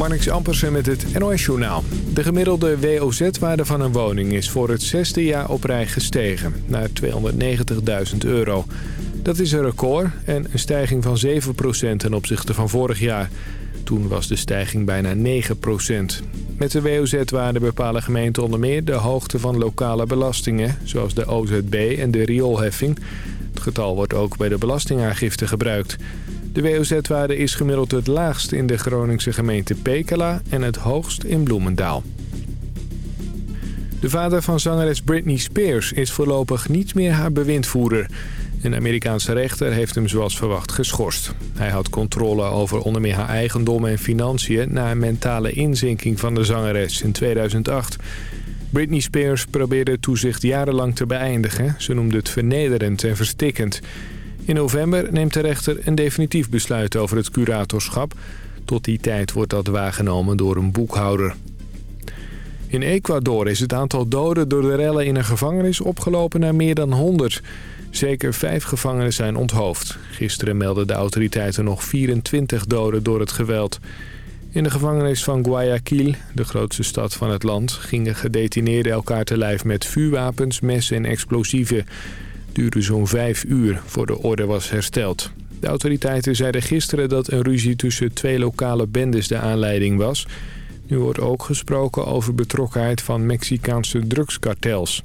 Marnix Ampersen met het NOS-journaal. De gemiddelde WOZ-waarde van een woning is voor het zesde jaar op rij gestegen... naar 290.000 euro. Dat is een record en een stijging van 7% ten opzichte van vorig jaar. Toen was de stijging bijna 9% Met de WOZ-waarde bepalen gemeenten onder meer de hoogte van lokale belastingen... zoals de OZB en de rioolheffing. Het getal wordt ook bij de belastingaangifte gebruikt... De WOZ-waarde is gemiddeld het laagst in de Groningse gemeente Pekela en het hoogst in Bloemendaal. De vader van zangeres Britney Spears is voorlopig niet meer haar bewindvoerder. Een Amerikaanse rechter heeft hem zoals verwacht geschorst. Hij had controle over onder meer haar eigendom en financiën... na een mentale inzinking van de zangeres in 2008. Britney Spears probeerde toezicht jarenlang te beëindigen. Ze noemde het vernederend en verstikkend... In november neemt de rechter een definitief besluit over het curatorschap. Tot die tijd wordt dat waargenomen door een boekhouder. In Ecuador is het aantal doden door de rellen in een gevangenis opgelopen naar meer dan 100. Zeker vijf gevangenen zijn onthoofd. Gisteren meldden de autoriteiten nog 24 doden door het geweld. In de gevangenis van Guayaquil, de grootste stad van het land... gingen gedetineerden elkaar te lijf met vuurwapens, messen en explosieven duurde zo'n vijf uur voor de orde was hersteld. De autoriteiten zeiden gisteren dat een ruzie tussen twee lokale bendes de aanleiding was. Nu wordt ook gesproken over betrokkenheid van Mexicaanse drugskartels.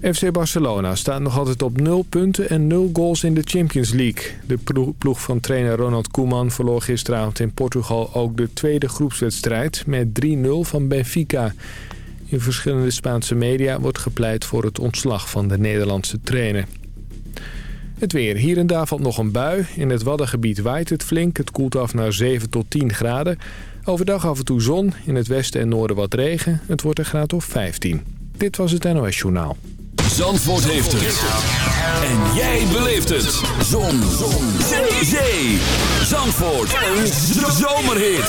FC Barcelona staat nog altijd op 0 punten en 0 goals in de Champions League. De ploeg van trainer Ronald Koeman verloor gisteravond in Portugal ook de tweede groepswedstrijd met 3-0 van Benfica. In verschillende Spaanse media wordt gepleit voor het ontslag van de Nederlandse trainer. Het weer. Hier en daar valt nog een bui. In het Waddengebied waait het flink. Het koelt af naar 7 tot 10 graden. Overdag af en toe zon. In het westen en noorden wat regen. Het wordt een graad of 15. Dit was het NOS Journaal. Zandvoort heeft het. En jij beleeft het. Zon. zon. Zee. Zandvoort. Een zomerhit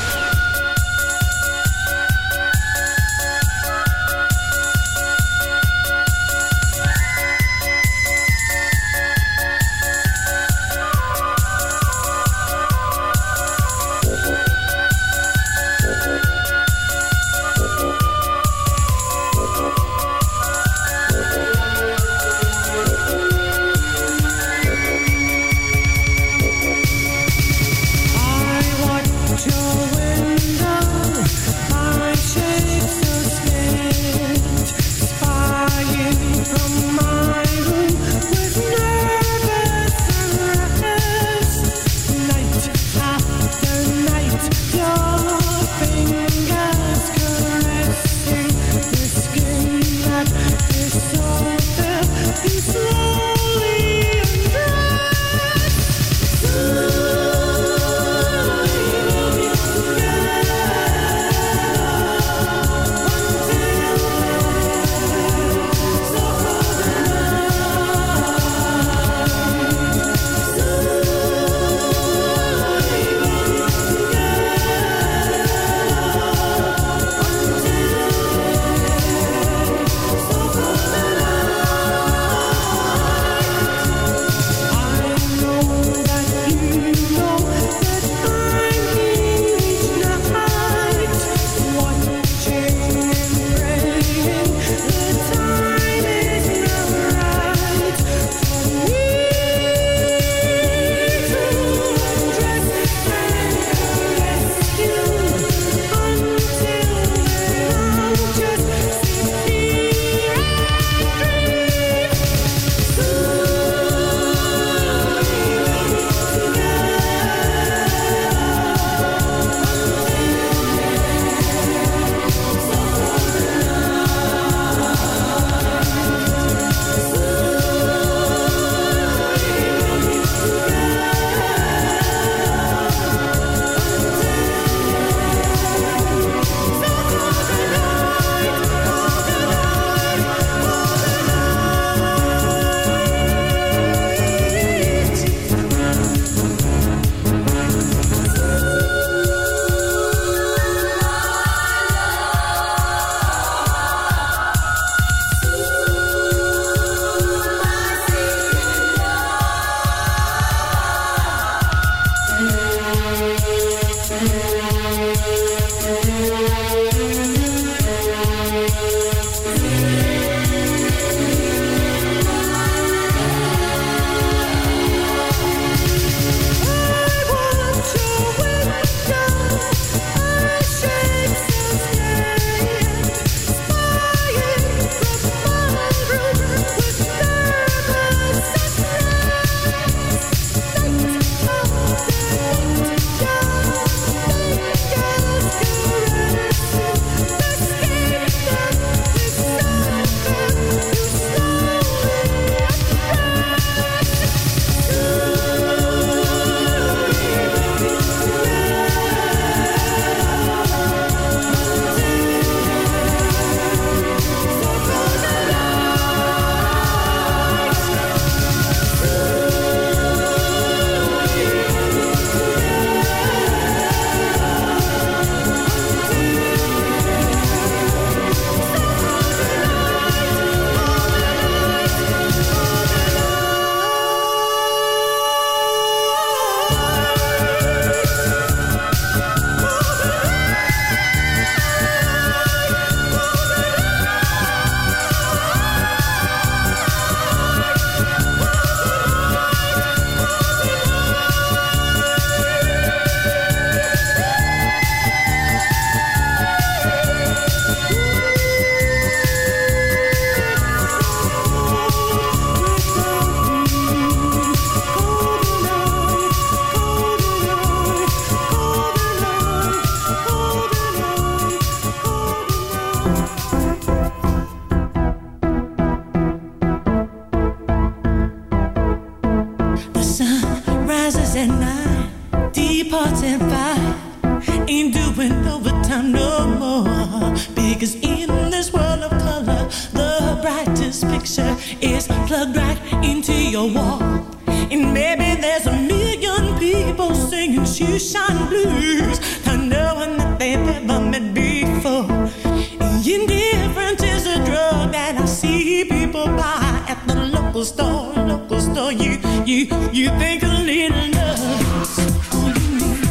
You, you, you think a little love is all you need.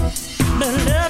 But love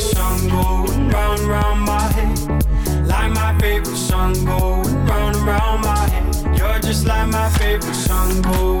my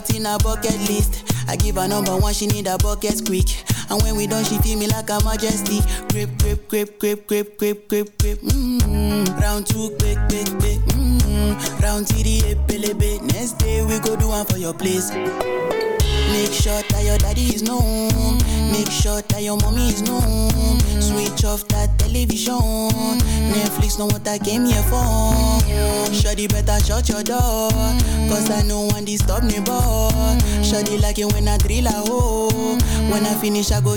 Lot in her bucket list. I give her number one, she need a bucket quick. And when we done, she feel me like a majesty. Grip, grip, grip, grip, grip, grip, grip, grip. Mm-hmm. Round two, quick, quick, quick. Mm-hmm. Round three, bit. Next day we go do one for your place. Make sure that your daddy is known. Make sure that your mommy is known. Off that television. Netflix know what I came here for. Shawty better shut your door. Cause I know one disturb me, boy. Shawty like it when I drill a hole. When I finish, I go.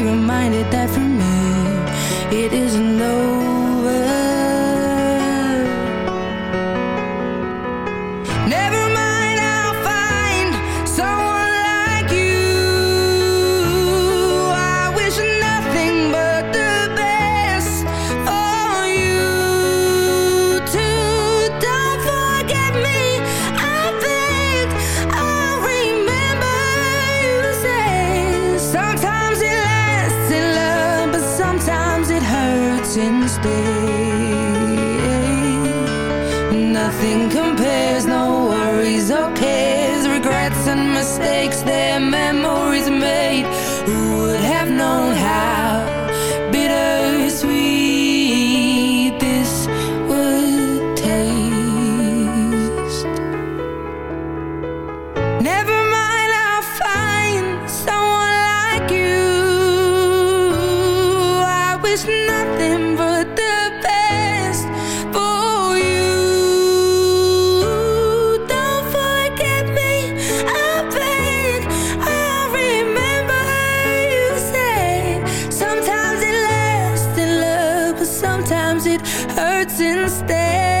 instead.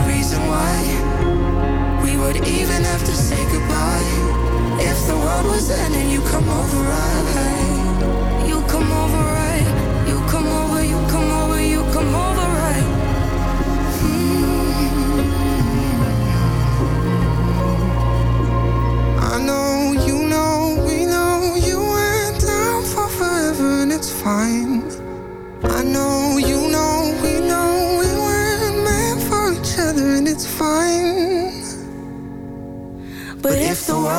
reason why we would even have to say goodbye. If the world was ending, you come over, right? You come over, right?